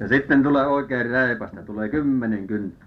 ja sitten tulee oikein räipästä, tulee kymmenen kynttä.